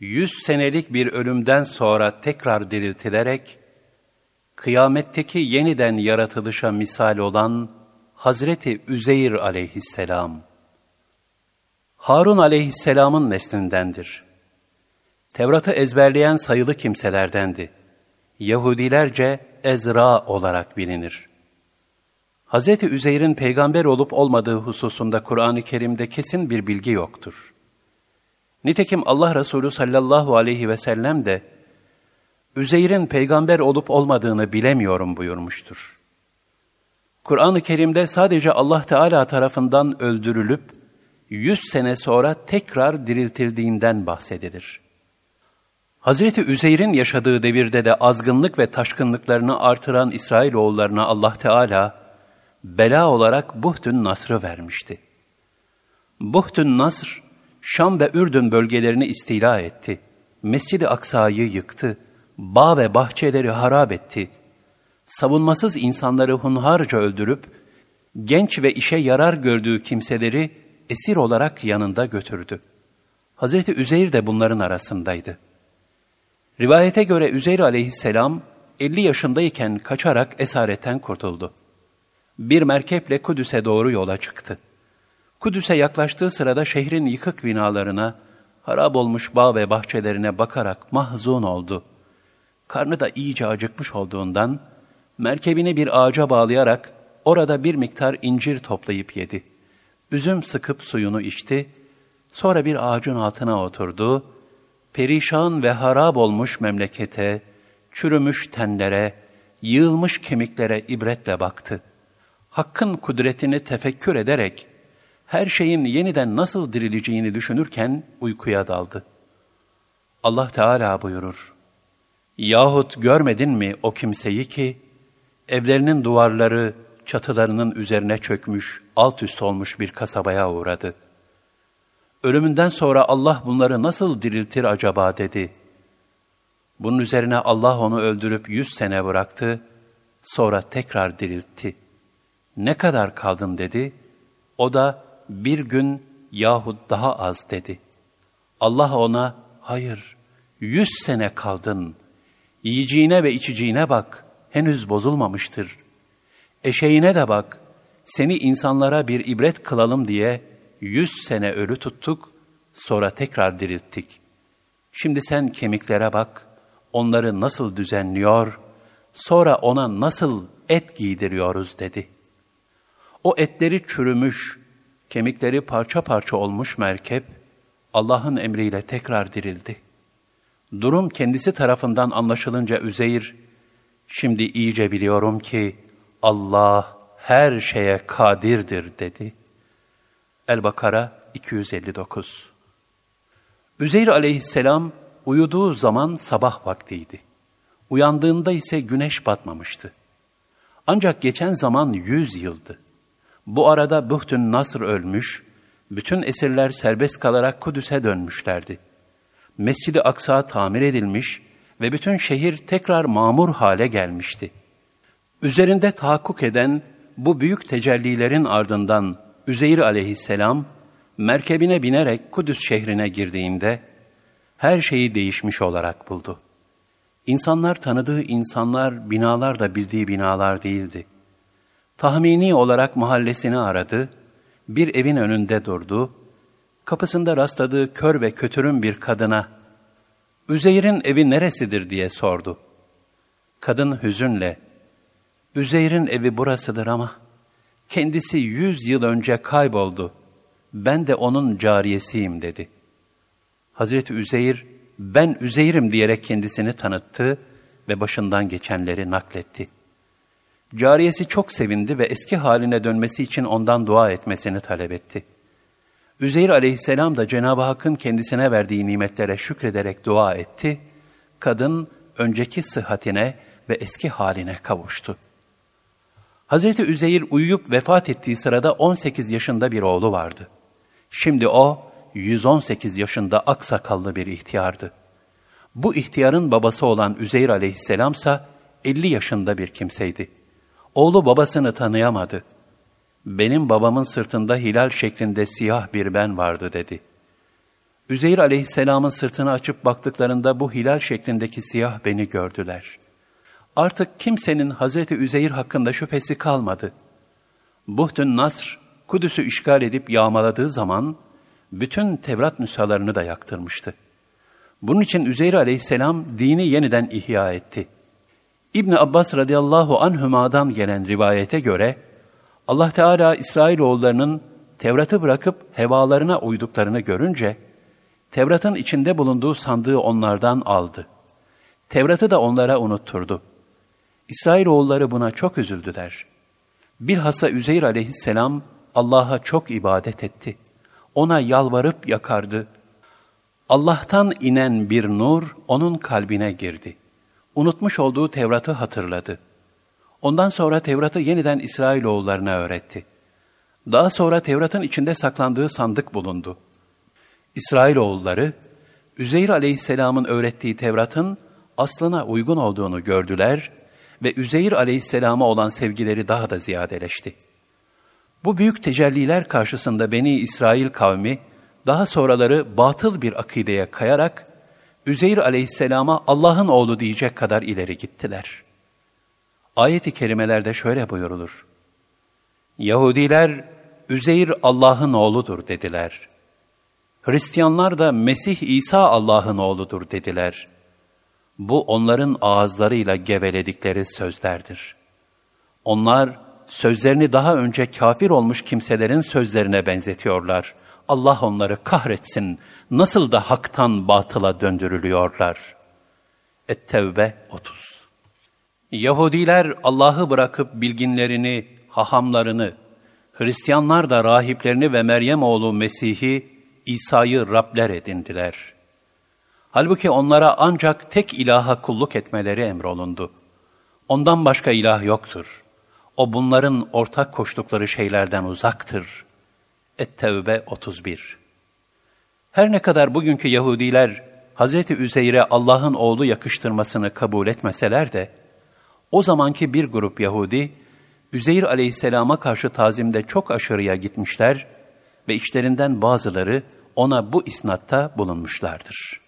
yüz senelik bir ölümden sonra tekrar diriltilerek, kıyametteki yeniden yaratılışa misal olan Hazreti Üzeyr aleyhisselam, Harun aleyhisselamın neslindendir. Tevrat'ı ezberleyen sayılı kimselerdendi. Yahudilerce Ezra olarak bilinir. Hz. Üzeyr'in peygamber olup olmadığı hususunda Kur'an-ı Kerim'de kesin bir bilgi yoktur. Nitekim Allah Resulü sallallahu aleyhi ve sellem de Üzeyr'in peygamber olup olmadığını bilemiyorum buyurmuştur. Kur'an-ı Kerim'de sadece Allah Teala tarafından öldürülüp yüz sene sonra tekrar diriltildiğinden bahsedilir. Hazreti Üzeyr'in yaşadığı devirde de azgınlık ve taşkınlıklarını artıran İsrailoğullarına Allah Teala bela olarak Buhtün Nasr'ı vermişti. Buhtün Nasr, Şam ve Ürdün bölgelerini istila etti. Mescid-i Aksa'yı yıktı. Bağ ve bahçeleri harap etti. Savunmasız insanları hunharca öldürüp, genç ve işe yarar gördüğü kimseleri esir olarak yanında götürdü. Hazreti Üzeyr de bunların arasındaydı. Rivayete göre Üzeyr aleyhisselam 50 yaşındayken kaçarak esaretten kurtuldu. Bir merkeple Kudüs'e doğru yola çıktı. Kudüs'e yaklaştığı sırada şehrin yıkık binalarına, harap olmuş bağ ve bahçelerine bakarak mahzun oldu. Karnı da iyice acıkmış olduğundan, merkebini bir ağaca bağlayarak orada bir miktar incir toplayıp yedi. Üzüm sıkıp suyunu içti, sonra bir ağacın altına oturdu, perişan ve harap olmuş memlekete, çürümüş tenlere, yığılmış kemiklere ibretle baktı. Hakkın kudretini tefekkür ederek, her şeyin yeniden nasıl dirileceğini düşünürken uykuya daldı. Allah Teala buyurur, Yahut görmedin mi o kimseyi ki, evlerinin duvarları, çatılarının üzerine çökmüş, alt üst olmuş bir kasabaya uğradı. Ölümünden sonra Allah bunları nasıl diriltir acaba dedi. Bunun üzerine Allah onu öldürüp yüz sene bıraktı, sonra tekrar diriltti. Ne kadar kaldın dedi, o da bir gün yahut daha az dedi. Allah ona, hayır, yüz sene kaldın, yiyeceğine ve içeceğine bak, henüz bozulmamıştır. Eşeğine de bak, seni insanlara bir ibret kılalım diye yüz sene ölü tuttuk, sonra tekrar dirilttik. Şimdi sen kemiklere bak, onları nasıl düzenliyor, sonra ona nasıl et giydiriyoruz dedi. O etleri çürümüş, kemikleri parça parça olmuş merkep, Allah'ın emriyle tekrar dirildi. Durum kendisi tarafından anlaşılınca Üzeyr, şimdi iyice biliyorum ki Allah her şeye kadirdir dedi. El-Bakara 259 Üzeyr aleyhisselam uyuduğu zaman sabah vaktiydi. Uyandığında ise güneş batmamıştı. Ancak geçen zaman yüz yıldı. Bu arada Buhtun Nasr ölmüş, bütün esirler serbest kalarak Kudüs'e dönmüşlerdi. Mescid-i Aksa tamir edilmiş ve bütün şehir tekrar mamur hale gelmişti. Üzerinde tahakkuk eden bu büyük tecellilerin ardından Üzeyr aleyhisselam merkebine binerek Kudüs şehrine girdiğinde her şeyi değişmiş olarak buldu. İnsanlar tanıdığı insanlar, binalar da bildiği binalar değildi. Tahmini olarak mahallesini aradı, bir evin önünde durdu, kapısında rastladığı kör ve kötürüm bir kadına, Üzeyr'in evi neresidir diye sordu. Kadın hüzünle, Üzeyr'in evi burasıdır ama kendisi yüz yıl önce kayboldu. Ben de onun cariyesiyim dedi. Hazreti Üzeyr, ben Üzeyr'im diyerek kendisini tanıttı ve başından geçenleri nakletti. Cariyesi çok sevindi ve eski haline dönmesi için ondan dua etmesini talep etti. Üzeyr aleyhisselam da Cenab-ı Hakk'ın kendisine verdiği nimetlere şükrederek dua etti. Kadın önceki sıhhatine ve eski haline kavuştu. Hazreti Üzeyir uyuyup vefat ettiği sırada 18 yaşında bir oğlu vardı. Şimdi o 118 yaşında aksakallı bir ihtiyardı. Bu ihtiyarın babası olan Üzeyr aleyhisselamsa 50 yaşında bir kimseydi. Oğlu babasını tanıyamadı. Benim babamın sırtında hilal şeklinde siyah bir ben vardı dedi. Üzeyir aleyhisselamın sırtını açıp baktıklarında bu hilal şeklindeki siyah beni gördüler. Artık kimsenin Hazreti Üzeyir hakkında şüphesi kalmadı. Buhtun Nasr, Kudüs'ü işgal edip yağmaladığı zaman bütün Tevrat nüshalarını da yaktırmıştı. Bunun için Üzeyir aleyhisselam dini yeniden ihya etti. İbn Abbas radıyallahu anhüma'dan gelen rivayete göre Allah Teala İsrailoğullarının Tevrat'ı bırakıp hevalarına uyduklarını görünce Tevrat'ın içinde bulunduğu sandığı onlardan aldı. Tevrat'ı da onlara unutturdu. İsrailoğulları buna çok üzüldüler. Bilhassa Üzeyr aleyhisselam Allah'a çok ibadet etti. Ona yalvarıp yakardı. Allah'tan inen bir nur onun kalbine girdi. Unutmuş olduğu Tevrat'ı hatırladı. Ondan sonra Tevrat'ı yeniden İsrailoğullarına öğretti. Daha sonra Tevrat'ın içinde saklandığı sandık bulundu. İsrailoğulları, Üzeyr aleyhisselamın öğrettiği Tevrat'ın aslına uygun olduğunu gördüler ve Üzeyr aleyhisselama olan sevgileri daha da ziyadeleşti. Bu büyük tecelliler karşısında Beni İsrail kavmi, daha sonraları batıl bir akideye kayarak, Üzeyr aleyhisselama Allah'ın oğlu diyecek kadar ileri gittiler. Ayet-i kerimelerde şöyle buyurulur. Yahudiler, Üzeyr Allah'ın oğludur dediler. Hristiyanlar da Mesih İsa Allah'ın oğludur dediler. Bu onların ağızlarıyla geveledikleri sözlerdir. Onlar sözlerini daha önce kafir olmuş kimselerin sözlerine benzetiyorlar. Allah onları kahretsin. Nasıl da haktan batıla döndürülüyorlar. Et-Tevbe 30 Yahudiler Allah'ı bırakıp bilginlerini, hahamlarını, Hristiyanlar da rahiplerini ve Meryem oğlu Mesih'i, İsa'yı Rabler edindiler. Halbuki onlara ancak tek ilaha kulluk etmeleri emrolundu. Ondan başka ilah yoktur. O bunların ortak koştukları şeylerden uzaktır. Et-Tevbe 31 Her ne kadar bugünkü Yahudiler Hz. Üzeyr'e Allah'ın oğlu yakıştırmasını kabul etmeseler de, o zamanki bir grup Yahudi, Üzeyr aleyhisselama karşı tazimde çok aşırıya gitmişler ve içlerinden bazıları ona bu isnatta bulunmuşlardır.''